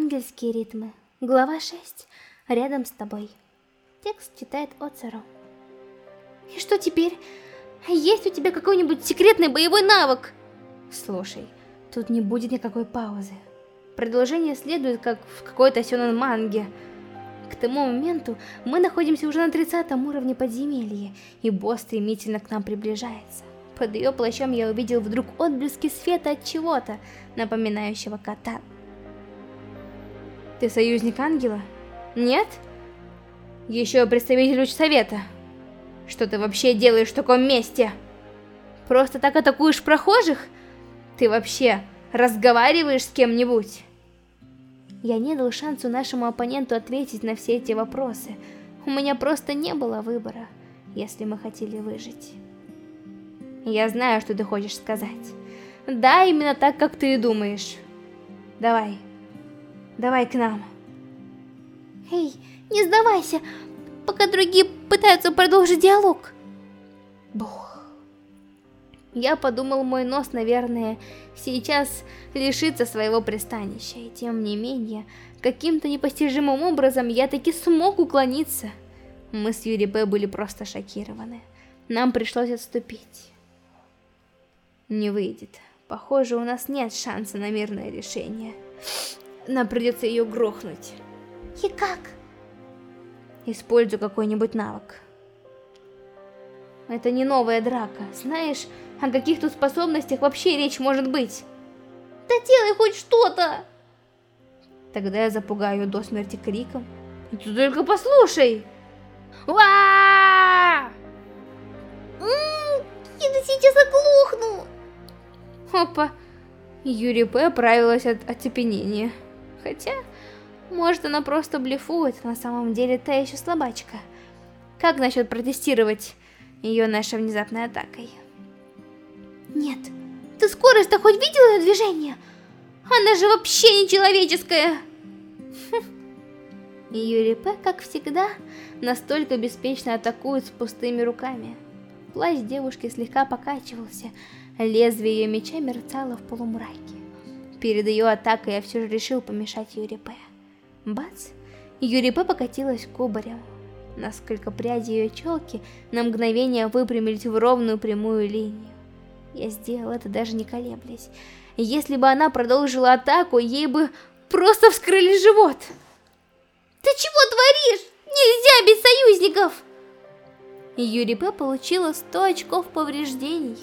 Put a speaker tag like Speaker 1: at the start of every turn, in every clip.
Speaker 1: Ангельские ритмы. Глава 6. Рядом с тобой. Текст читает Оцеру. И что теперь? Есть у тебя какой-нибудь секретный боевой навык? Слушай, тут не будет никакой паузы. Продолжение следует, как в какой-то сёнэн манге. К тому моменту мы находимся уже на 30 уровне подземелья, и босс стремительно к нам приближается. Под ее плащом я увидел вдруг отблески света от чего-то, напоминающего кота. Ты союзник ангела? Нет? Еще представитель совета. Что ты вообще делаешь в таком месте? Просто так атакуешь прохожих? Ты вообще разговариваешь с кем-нибудь? Я не дал шансу нашему оппоненту ответить на все эти вопросы. У меня просто не было выбора, если мы хотели выжить. Я знаю, что ты хочешь сказать. Да, именно так, как ты и думаешь. Давай. Давай к нам. Эй, не сдавайся, пока другие пытаются продолжить диалог. Бух. Я подумал, мой нос, наверное, сейчас лишится своего пристанища, и тем не менее, каким-то непостижимым образом я таки смог уклониться. Мы с Юри Б были просто шокированы. Нам пришлось отступить. Не выйдет. Похоже, у нас нет шанса на мирное решение. Нам придется ее грохнуть. И как? Использую какой-нибудь навык. Это не новая драка. Знаешь, о каких тут способностях вообще речь может быть? Да делай хоть что-то! Тогда я запугаю ее до смерти криком. Ты только послушай! Ва! Я сейчас оглохну! Опа. Юрий П. оправилась от оцепенения. Хотя, может она просто блефует, на самом деле та еще слабачка. Как насчет протестировать ее нашей внезапной атакой? Нет. Ты скорость-то хоть видела ее движение? Она же вообще не человеческая. П, как всегда, настолько беспечно атакует с пустыми руками. Плащ девушки слегка покачивался, Лезвие ее меча мерцало в полумраке. Перед ее атакой я все же решил помешать Юрипе. Бац! Юрипе покатилась кубарем. Насколько пряди ее челки на мгновение выпрямились в ровную прямую линию. Я сделал это даже не колеблясь. Если бы она продолжила атаку, ей бы просто вскрыли живот. Ты чего творишь? Нельзя без союзников! Юрий П. получила 100 очков повреждений.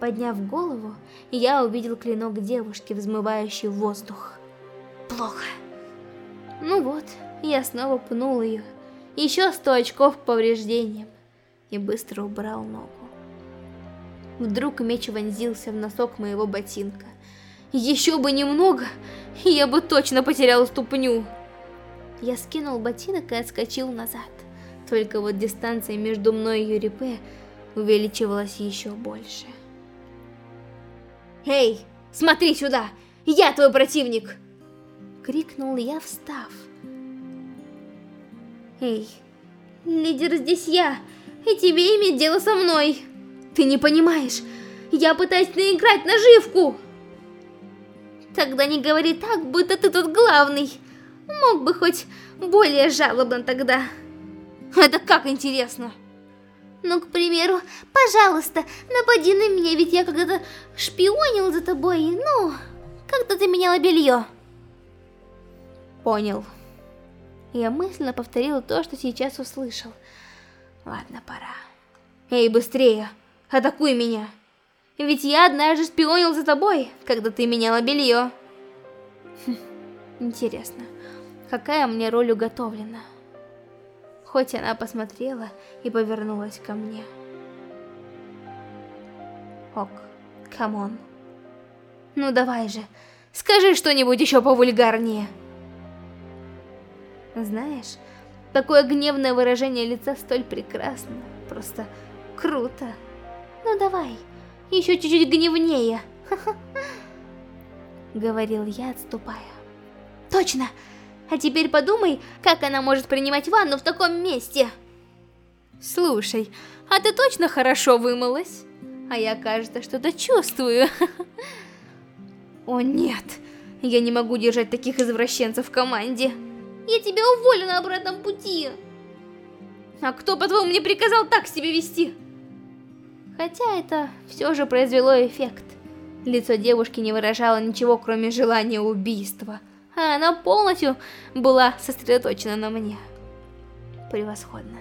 Speaker 1: Подняв голову, я увидел клинок девушки, взмывающий в воздух. Плохо. Ну вот, я снова пнул ее. Еще сто очков к повреждениям. И быстро убрал ногу. Вдруг меч вонзился в носок моего ботинка. Еще бы немного, я бы точно потерял ступню. Я скинул ботинок и отскочил назад. Только вот дистанция между мной и Юрипе увеличивалась еще больше. «Эй, смотри сюда! Я твой противник!» Крикнул я, встав. «Эй, лидер здесь я, и тебе иметь дело со мной! Ты не понимаешь, я пытаюсь наиграть наживку!» «Тогда не говори так, будто ты тут главный! Мог бы хоть более жалобно тогда!» «Это как интересно!» Ну, к примеру, пожалуйста, напади на меня, ведь я когда-то шпионил за тобой, ну, как-то ты меняла белье. Понял. Я мысленно повторила то, что сейчас услышал. Ладно, пора. Эй, быстрее, атакуй меня. Ведь я однажды шпионил за тобой, когда ты меняла белье. Хм, интересно, какая мне роль уготовлена? Хоть она посмотрела и повернулась ко мне. Ok, come on. Ну давай же, скажи что-нибудь еще повульгарнее. Знаешь, такое гневное выражение лица столь прекрасно, просто круто. Ну давай, еще чуть-чуть гневнее. Говорил я, отступая. Точно! А теперь подумай, как она может принимать ванну в таком месте. Слушай, а ты точно хорошо вымылась? А я, кажется, что-то чувствую. О нет, Я не могу держать таких извращенцев в команде. Я тебя уволю на обратном пути. А кто, по-твоему, мне приказал так себя вести? Хотя это все же произвело эффект. Лицо девушки не выражало ничего, кроме желания убийства. А она полностью была сосредоточена на мне. Превосходно.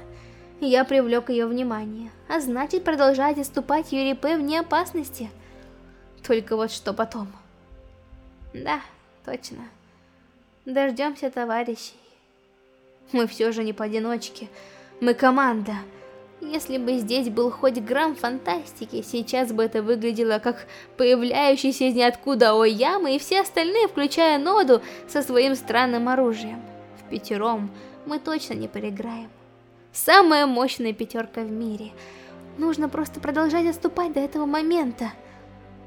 Speaker 1: Я привлек ее внимание, а значит продолжать отступать Юрий П. вне опасности. Только вот что потом. Да, точно. Дождемся товарищей. Мы все же не поодиночке. Мы команда. Если бы здесь был хоть грамм фантастики, сейчас бы это выглядело как появляющийся из ниоткуда Ояма и все остальные, включая Ноду, со своим странным оружием. В пятером мы точно не проиграем. Самая мощная пятерка в мире. Нужно просто продолжать отступать до этого момента.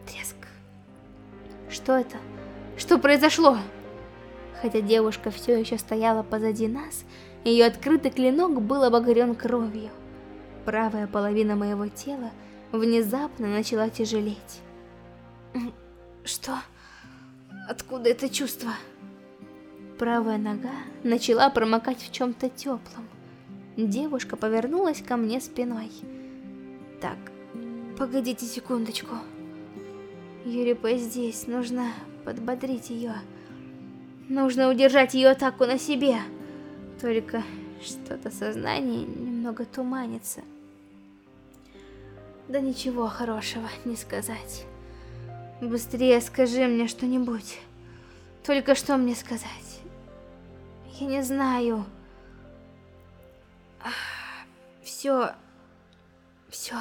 Speaker 1: Треск. Что это? Что произошло? Хотя девушка все еще стояла позади нас, ее открытый клинок был обогрен кровью. Правая половина моего тела внезапно начала тяжелеть. Что? Откуда это чувство? Правая нога начала промокать в чем-то теплом. Девушка повернулась ко мне спиной. Так, погодите секундочку. Юрипа здесь, нужно подбодрить ее. Нужно удержать ее атаку на себе. Только что-то сознание немного туманится. Да ничего хорошего не сказать. Быстрее скажи мне что-нибудь. Только что мне сказать? Я не знаю все... Все...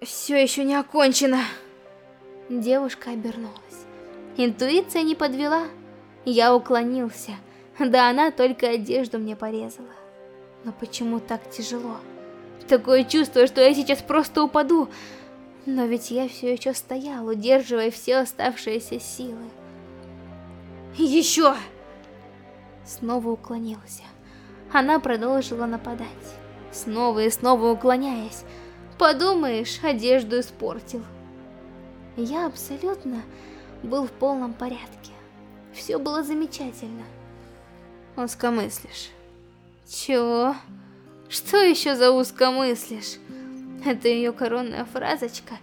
Speaker 1: Все еще не окончено. Девушка обернулась. Интуиция не подвела. Я уклонился. Да она только одежду мне порезала. Но почему так тяжело? Такое чувство, что я сейчас просто упаду. Но ведь я все еще стоял, удерживая все оставшиеся силы. Еще! Снова уклонился. Она продолжила нападать, снова и снова уклоняясь. Подумаешь, одежду испортил. Я абсолютно был в полном порядке. Все было замечательно. Узкомыслишь. Чего? Что еще за узкомыслишь? Это ее коронная фразочка?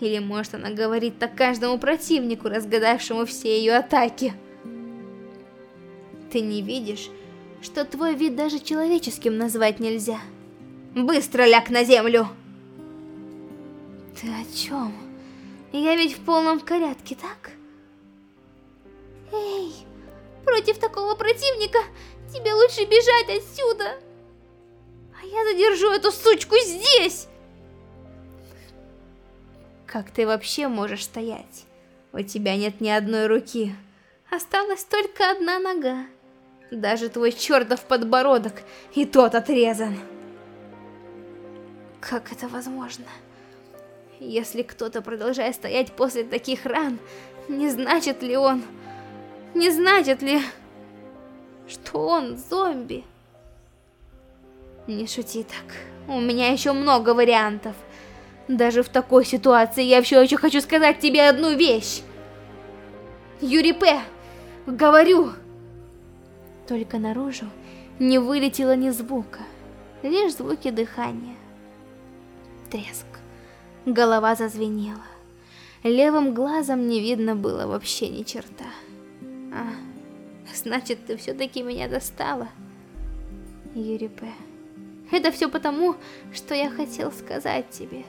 Speaker 1: Или может она говорит так каждому противнику, разгадавшему все ее атаки? Ты не видишь, что твой вид даже человеческим назвать нельзя. Быстро ляг на землю! Ты о чем? Я ведь в полном порядке, так? Эй, против такого противника тебе лучше бежать отсюда. Я задержу эту сучку здесь. Как ты вообще можешь стоять? У тебя нет ни одной руки. Осталась только одна нога. Даже твой чертов подбородок, и тот отрезан. Как это возможно? Если кто-то продолжает стоять после таких ран, не значит ли он... Не значит ли, что он зомби? Не шути так. У меня еще много вариантов. Даже в такой ситуации я все еще хочу сказать тебе одну вещь. Юрий П. Говорю... Только наружу не вылетело ни звука, лишь звуки дыхания. Треск. Голова зазвенела. Левым глазом не видно было вообще ни черта. А, значит, ты все-таки меня достала, Юрий П. Это все потому, что я хотел сказать тебе.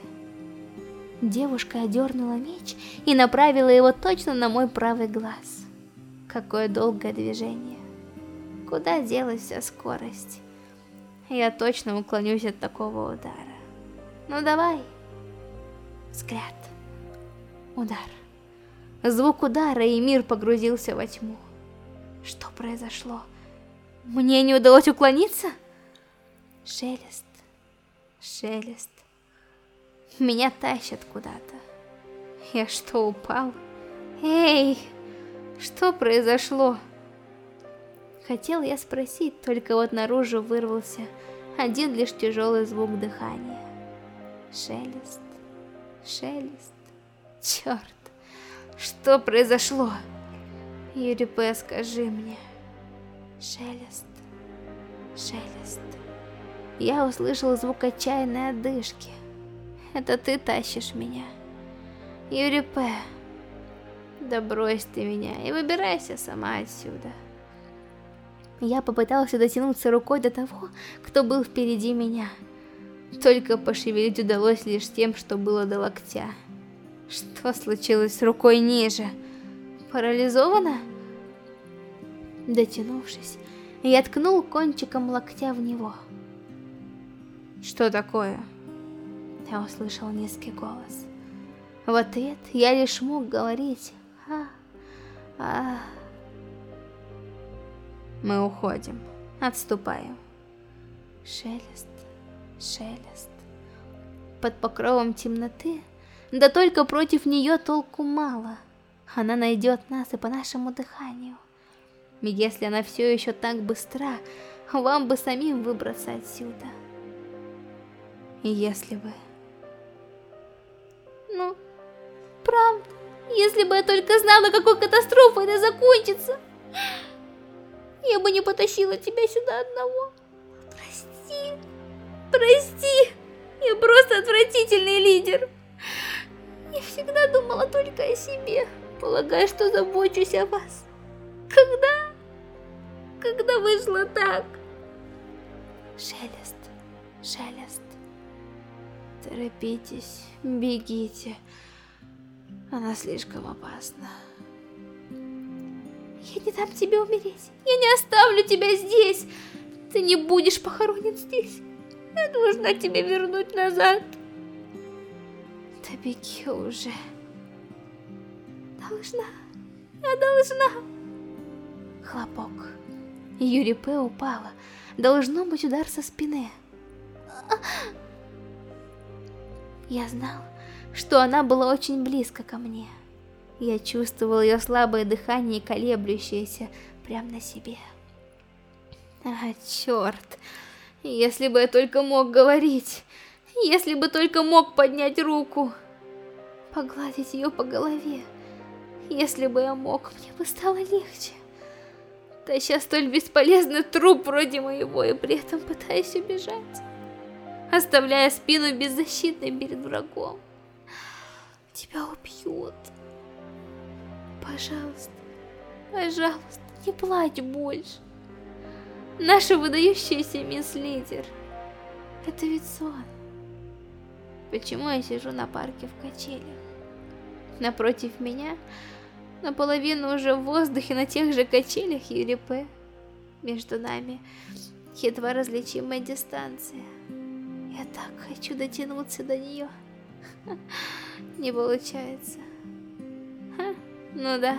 Speaker 1: Девушка одернула меч и направила его точно на мой правый глаз. Какое долгое движение. Куда делась вся скорость? Я точно уклонюсь от такого удара. Ну давай. Взгляд. Удар. Звук удара, и мир погрузился во тьму. Что произошло? Мне не удалось уклониться? Шелест. Шелест. Меня тащат куда-то. Я что, упал? Эй, что произошло? Хотел я спросить, только вот наружу вырвался один лишь тяжелый звук дыхания. Шелест, шелест. Черт, Что произошло? Юрипе, скажи мне. Шелест. Шелест. Я услышал звук отчаянной одышки. Это ты тащишь меня. Юрипе. Да брось ты меня и выбирайся сама отсюда. Я попытался дотянуться рукой до того, кто был впереди меня. Только пошевелить удалось лишь тем, что было до локтя. Что случилось с рукой ниже? Парализована? Дотянувшись, я ткнул кончиком локтя в него. «Что такое?» Я услышал низкий голос. В ответ я лишь мог говорить «А, а, мы уходим. Отступаем. Шелест, шелест. Под покровом темноты, да только против нее толку мало. Она найдет нас и по нашему дыханию. Если она все еще так быстра, вам бы самим выбраться отсюда. Если бы... Ну, правда, если бы я только знала, какой катастрофой это закончится. Я бы не потащила тебя сюда одного. Прости, прости. Я просто отвратительный лидер. Я всегда думала только о себе, полагая, что забочусь о вас. Когда? Когда вышло так? Шелест, шелест. Торопитесь, бегите. Она слишком опасна. Я не дам тебе умереть. Я не оставлю тебя здесь. Ты не будешь похоронен здесь. Я должна тебя вернуть назад. Да беги уже. Должна. Я должна. Хлопок. Юри П. упала. Должно быть удар со спины. Я знал, что она была очень близко ко мне. Я чувствовал ее слабое дыхание, колеблющееся прямо на себе. А, черт. Если бы я только мог говорить. Если бы только мог поднять руку. Погладить ее по голове. Если бы я мог, мне бы стало легче. Таща столь бесполезный труп вроде моего и при этом пытаясь убежать. Оставляя спину беззащитной перед врагом. Тебя убьют. Пожалуйста, пожалуйста, не плачь больше. Наша выдающаяся мисс Лидер. Это ведь сон. Почему я сижу на парке в качелях? Напротив меня, наполовину уже в воздухе на тех же качелях Юри П. Между нами едва различимая дистанция. Я так хочу дотянуться до нее. Не получается. Ну да,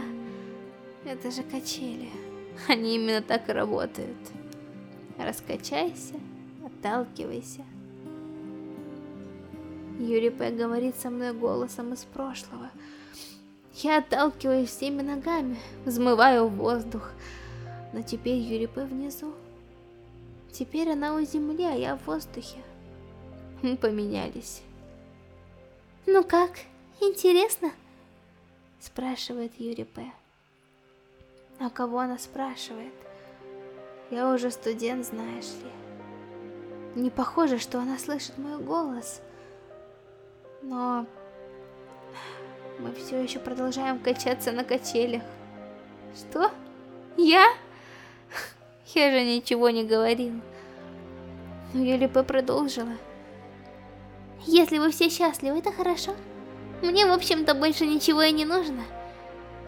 Speaker 1: это же качели. Они именно так и работают. Раскачайся, отталкивайся. Юрий П. говорит со мной голосом из прошлого. Я отталкиваюсь всеми ногами, взмываю в воздух. Но теперь Юрий П. внизу. Теперь она у земли, а я в воздухе. Мы поменялись. Ну как, интересно? Спрашивает Юрий П. А кого она спрашивает? Я уже студент, знаешь ли. Не похоже, что она слышит мой голос. Но мы все еще продолжаем качаться на качелях. Что? Я? Я же ничего не говорил. Но Юлипе продолжила. Если вы все счастливы, это хорошо. Мне, в общем-то, больше ничего и не нужно.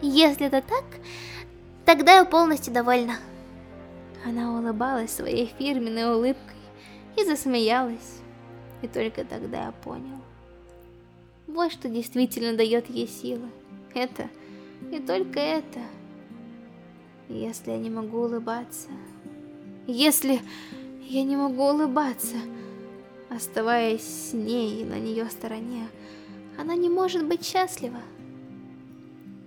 Speaker 1: Если это так, тогда я полностью довольна. Она улыбалась своей фирменной улыбкой и засмеялась. И только тогда я понял. Вот что действительно дает ей силы. Это и только это. Если я не могу улыбаться... Если я не могу улыбаться, оставаясь с ней и на нее стороне, она не может быть счастлива.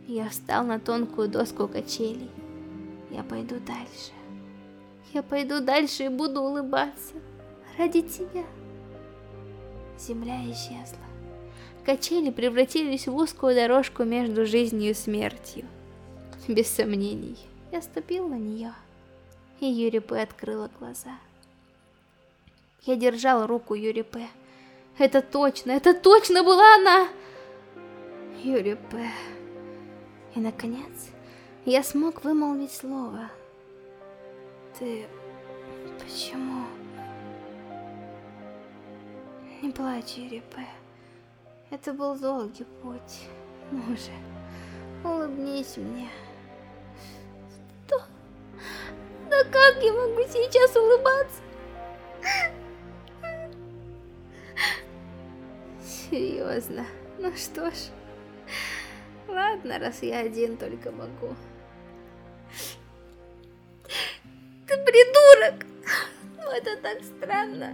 Speaker 1: Я встал на тонкую доску качелей. Я пойду дальше. Я пойду дальше и буду улыбаться. Ради тебя. Земля исчезла. Качели превратились в узкую дорожку между жизнью и смертью. Без сомнений, я ступил на нее, и Юрипе открыла глаза. Я держал руку Юрипе. Это точно, это точно была она! Юрипе... И, наконец, я смог вымолвить слово. Ты... почему... Не плачь, Юрипе. Это был долгий путь. Ну же, улыбнись мне. Что? Да как я могу сейчас улыбаться? Серьезно. Ну что ж. Ладно, раз я один только могу. Ты придурок! Ну это так странно.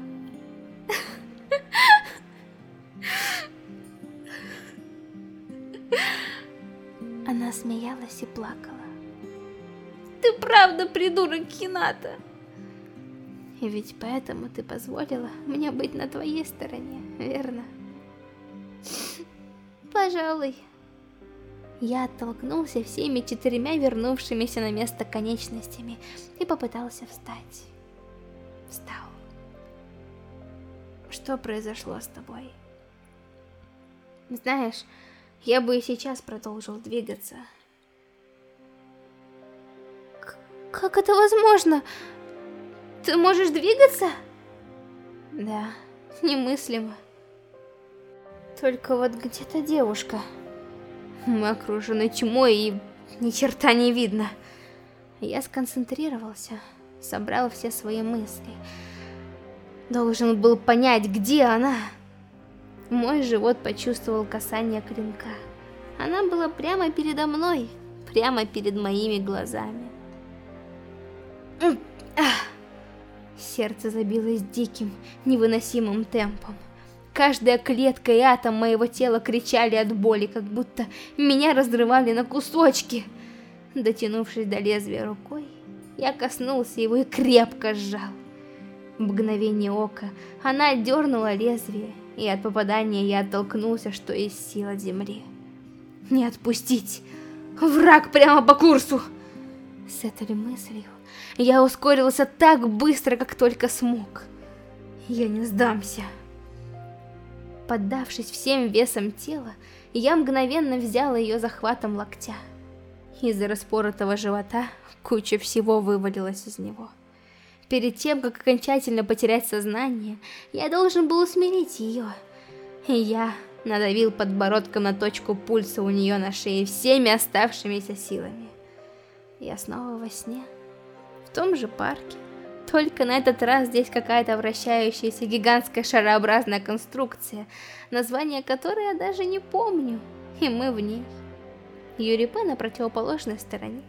Speaker 1: Она смеялась и плакала. Ты правда придурок, Хината! И ведь поэтому ты позволила мне быть на твоей стороне, верно? Пожалуй. Я оттолкнулся всеми четырьмя вернувшимися на место конечностями и попытался встать. Встал. Что произошло с тобой? Знаешь, я бы и сейчас продолжил двигаться. К как это возможно? Ты можешь двигаться? Да, немыслимо. Только вот где-то девушка. Мы окружены тьмой и ни черта не видно. Я сконцентрировался, собрал все свои мысли. Должен был понять, где она. Мой живот почувствовал касание клинка. Она была прямо передо мной, прямо перед моими глазами. Сердце забилось диким, невыносимым темпом. Каждая клетка и атом моего тела кричали от боли, как будто меня разрывали на кусочки. Дотянувшись до лезвия рукой, я коснулся его и крепко сжал. В мгновение ока она отдернула лезвие, и от попадания я оттолкнулся, что есть сил от земли. Не отпустить! Враг прямо по курсу! С этой мыслью я ускорился так быстро, как только смог. Я не сдамся. Поддавшись всем весом тела, я мгновенно взяла ее захватом локтя. Из-за распоротого живота куча всего вывалилась из него. Перед тем, как окончательно потерять сознание, я должен был усмирить ее. И я надавил подбородком на точку пульса у нее на шее всеми оставшимися силами. Я снова во сне, в том же парке, только на этот раз здесь какая-то вращающаяся гигантская шарообразная конструкция, название которой я даже не помню, и мы в ней. Юрипе на противоположной стороне.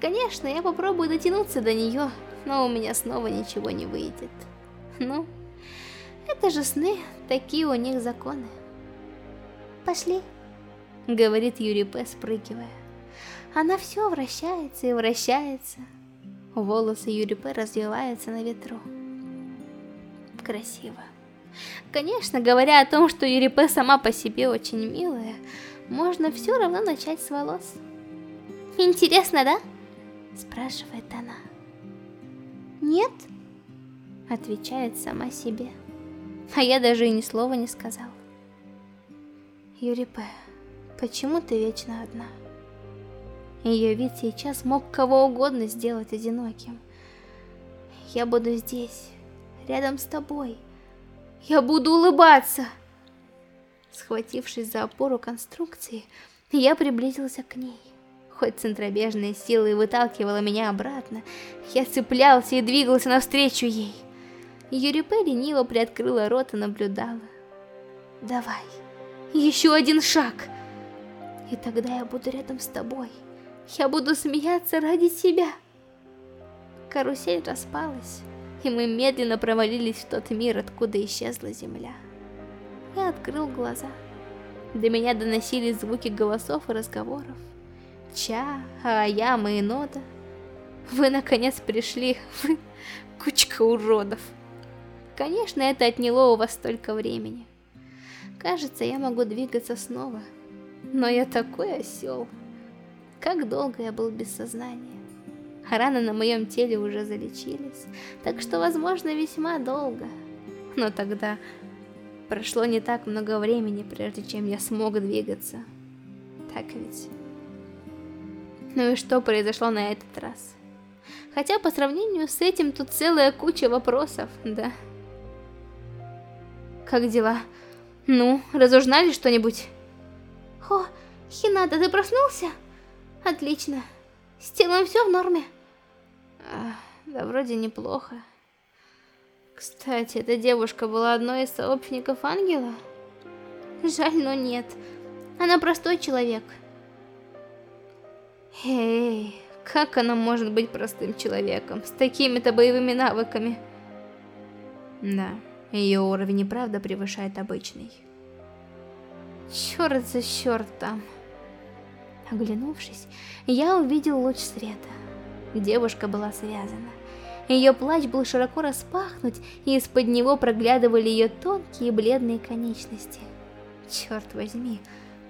Speaker 1: Конечно, я попробую дотянуться до нее, но у меня снова ничего не выйдет. Ну, это же сны, такие у них законы. Пошли, говорит Юрипе, спрыгивая. Она все вращается и вращается. Волосы Юрипе развиваются на ветру. Красиво. Конечно, говоря о том, что Юрипе сама по себе очень милая, можно все равно начать с волос. Интересно, да? Спрашивает она. Нет? Отвечает сама себе. А я даже и ни слова не сказал. Юрипе, почему ты вечно одна? Ее вид сейчас мог кого угодно сделать одиноким. Я буду здесь, рядом с тобой. Я буду улыбаться. Схватившись за опору конструкции, я приблизился к ней. Хоть центробежная сила и выталкивала меня обратно, я цеплялся и двигался навстречу ей. Юрипе лениво приоткрыла рот и наблюдала. «Давай, еще один шаг, и тогда я буду рядом с тобой». Я буду смеяться ради себя. Карусель распалась, и мы медленно провалились в тот мир, откуда исчезла земля. Я открыл глаза. До меня доносились звуки голосов и разговоров. Ча, Аяма и Нода. Вы наконец пришли, вы кучка уродов. Конечно, это отняло у вас столько времени. Кажется, я могу двигаться снова. Но я такой осел. Как долго я был без сознания. Раны на моем теле уже залечились, так что, возможно, весьма долго. Но тогда прошло не так много времени, прежде чем я смог двигаться. Так ведь? Ну и что произошло на этот раз? Хотя по сравнению с этим тут целая куча вопросов, да? Как дела? Ну, разузнали что-нибудь? О, Хината, ты проснулся? Отлично. С телом все в норме? А, да вроде неплохо. Кстати, эта девушка была одной из сообщников Ангела? Жаль, но нет. Она простой человек. Эй, как она может быть простым человеком, с такими-то боевыми навыками? Да, ее уровень и правда превышает обычный. Черт за черт там. Оглянувшись, я увидел луч света. Девушка была связана. Ее плащ был широко распахнут, и из-под него проглядывали ее тонкие бледные конечности. Черт возьми,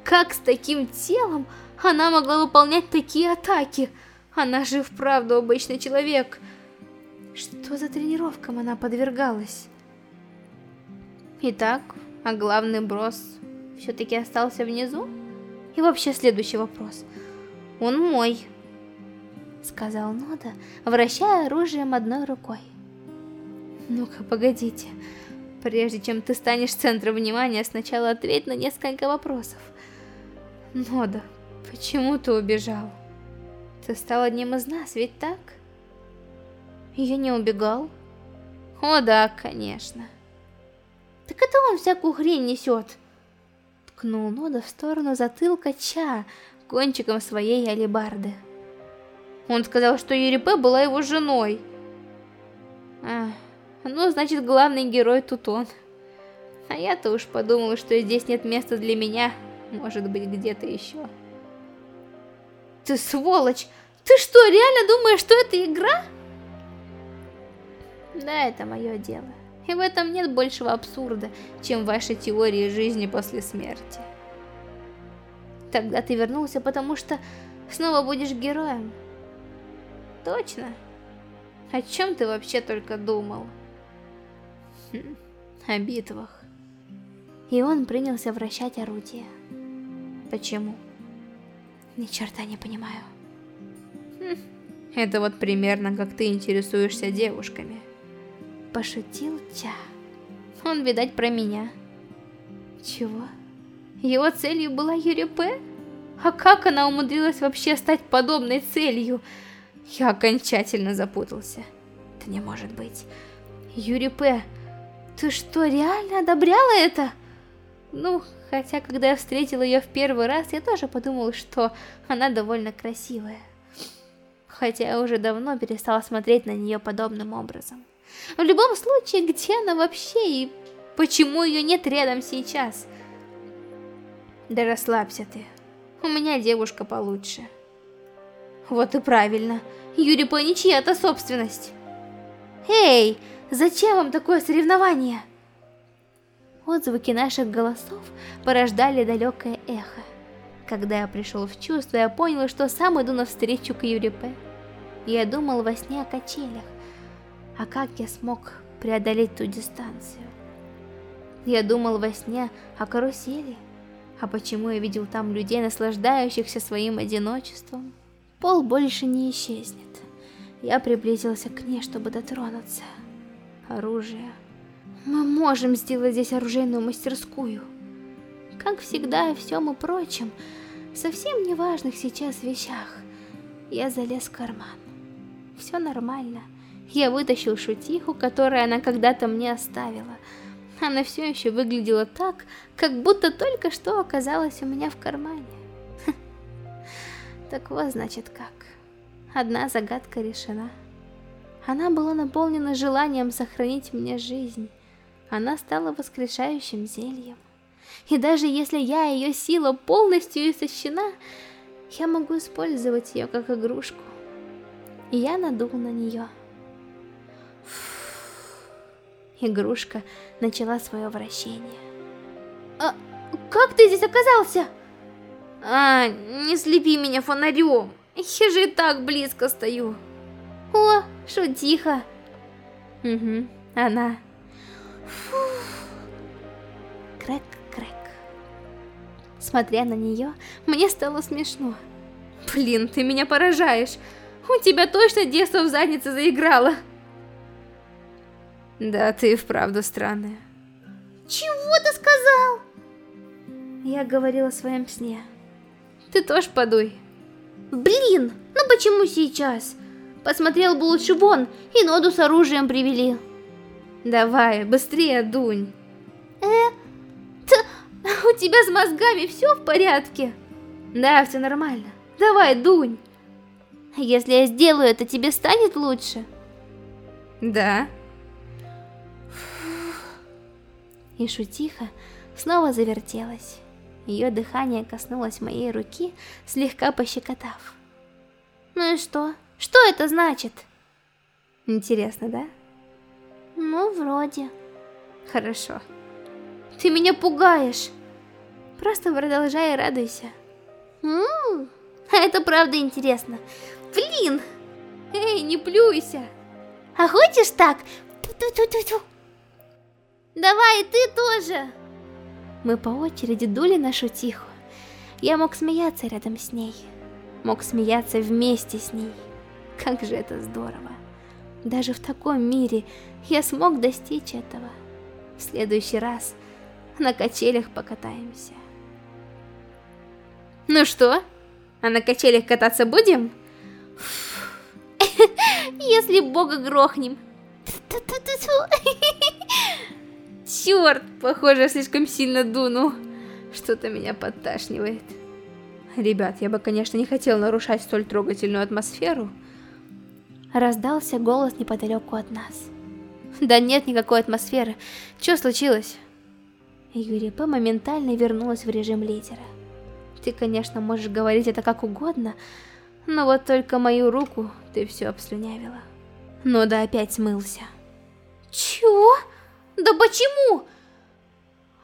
Speaker 1: как с таким телом она могла выполнять такие атаки? Она же вправду обычный человек. Что за тренировкам она подвергалась? Итак, а главный брос все-таки остался внизу? И вообще следующий вопрос. Он мой, сказал Нода, вращая оружием одной рукой. Ну-ка, погодите. Прежде чем ты станешь центром внимания, сначала ответь на несколько вопросов. Нода, почему ты убежал? Ты стал одним из нас, ведь так? Я не убегал. О да, конечно. Так это он всякую хрень несет. Ткнул Нода в сторону затылка Ча кончиком своей алебарды. Он сказал, что Юрипе была его женой. А, ну, значит, главный герой тут он. А я-то уж подумала, что здесь нет места для меня. Может быть, где-то еще. Ты сволочь! Ты что, реально думаешь, что это игра? Да, это мое дело. И в этом нет большего абсурда, чем ваши теории жизни после смерти. Тогда ты вернулся, потому что снова будешь героем. Точно? О чем ты вообще только думал? Хм, о битвах. И он принялся вращать орудие. Почему? Ни черта не понимаю. Хм, это вот примерно как ты интересуешься девушками. Пошутил Ча. Он, видать, про меня. Чего? Его целью была Юрипе? А как она умудрилась вообще стать подобной целью? Я окончательно запутался. Это не может быть. Юрипе, ты что, реально одобряла это? Ну, хотя, когда я встретила ее в первый раз, я тоже подумала, что она довольно красивая. Хотя я уже давно перестала смотреть на нее подобным образом. В любом случае, где она вообще и почему ее нет рядом сейчас? Да расслабься ты. У меня девушка получше. Вот и правильно. Юрипа не чья-то собственность. Эй, зачем вам такое соревнование? Отзвуки наших голосов порождали далекое эхо. Когда я пришел в чувство, я понял, что сам иду навстречу к Юрипе. Я думал во сне о качелях. А как я смог преодолеть ту дистанцию? Я думал во сне о карусели. А почему я видел там людей, наслаждающихся своим одиночеством? Пол больше не исчезнет. Я приблизился к ней, чтобы дотронуться. Оружие. Мы можем сделать здесь оружейную мастерскую. Как всегда, и всем и прочем, совсем неважных сейчас вещах, я залез в карман. Все нормально. Я вытащил шутиху, которую она когда-то мне оставила. Она все еще выглядела так, как будто только что оказалась у меня в кармане. Так вот, значит, как. Одна загадка решена. Она была наполнена желанием сохранить мне жизнь. Она стала воскрешающим зельем. И даже если я, ее сила, полностью истощена, я могу использовать ее как игрушку. И я надул на нее. Фу. Игрушка начала свое вращение. А, как ты здесь оказался? А, не слепи меня фонарем. Я же и так близко стою. О, шутиха. Угу, она. Крэк-крэк. Смотря на нее, мне стало смешно. Блин, ты меня поражаешь. У тебя точно детство в заднице заиграло. Да, ты и вправду странная. Чего ты сказал? Я говорила о своем сне. Ты тоже подуй. Блин, ну почему сейчас? Посмотрел бы лучше вон, и ноду с оружием привели. Давай, быстрее дунь. Э, ты, у тебя с мозгами все в порядке? Да, все нормально. Давай, дунь. Если я сделаю это, тебе станет лучше? Да. И шутиха снова завертелась. Ее дыхание коснулось моей руки, слегка пощекотав. Ну и что? Что это значит? Интересно, да? Ну, вроде. Хорошо. Ты меня пугаешь. Просто продолжай и радуйся. Ммм, это правда интересно. Блин! Эй, не плюйся. А хочешь так? Ту Давай, ты тоже. Мы по очереди дули нашу тиху. Я мог смеяться рядом с ней. Мог смеяться вместе с ней. Как же это здорово. Даже в таком мире я смог достичь этого. В следующий раз на качелях покатаемся. Ну что, а на качелях кататься будем? Если бога грохнем. Черт, похоже, слишком сильно дуну. Что-то меня подташнивает. Ребят, я бы, конечно, не хотел нарушать столь трогательную атмосферу. Раздался голос неподалеку от нас. Да нет никакой атмосферы. Что случилось? Юрий П. моментально вернулась в режим лидера. Ты, конечно, можешь говорить это как угодно, но вот только мою руку ты все обслюнявила. Ну да опять смылся. Чего? Да почему?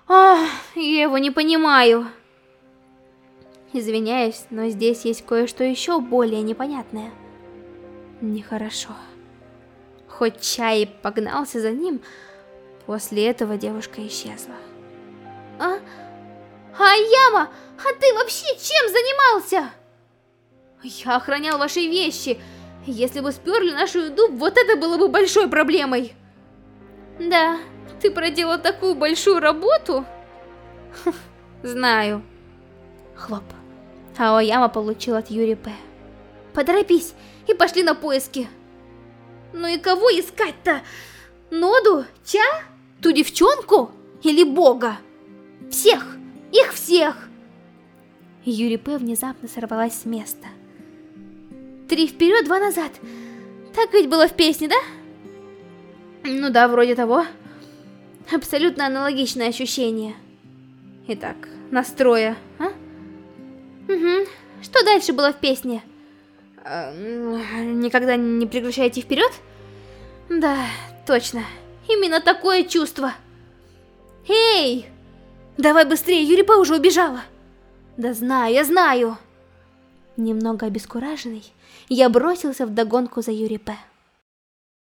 Speaker 1: Ах, я его не понимаю. Извиняюсь, но здесь есть кое-что еще более непонятное. Нехорошо. Хоть Чай погнался за ним, после этого девушка исчезла. А? Аяма, а ты вообще чем занимался? Я охранял ваши вещи. Если бы сперли нашу еду, вот это было бы большой проблемой. Да, ты проделал такую большую работу? Знаю. Хлоп. Аояма получил от Юри П. Поторопись и пошли на поиски. Ну и кого искать-то? Ноду? Ча? Ту девчонку? Или бога? Всех! Их всех! Юри П внезапно сорвалась с места. Три вперед, два назад. Так ведь было в песне, да? Ну да, вроде того. Абсолютно аналогичное ощущение. Итак, настроя, а? Угу. Что дальше было в песне? А, никогда не прекращайте вперед? Да, точно. Именно такое чувство. Эй! Давай быстрее, Юрипа уже убежала. Да знаю, я знаю. Немного обескураженный, я бросился в догонку за Юрипе.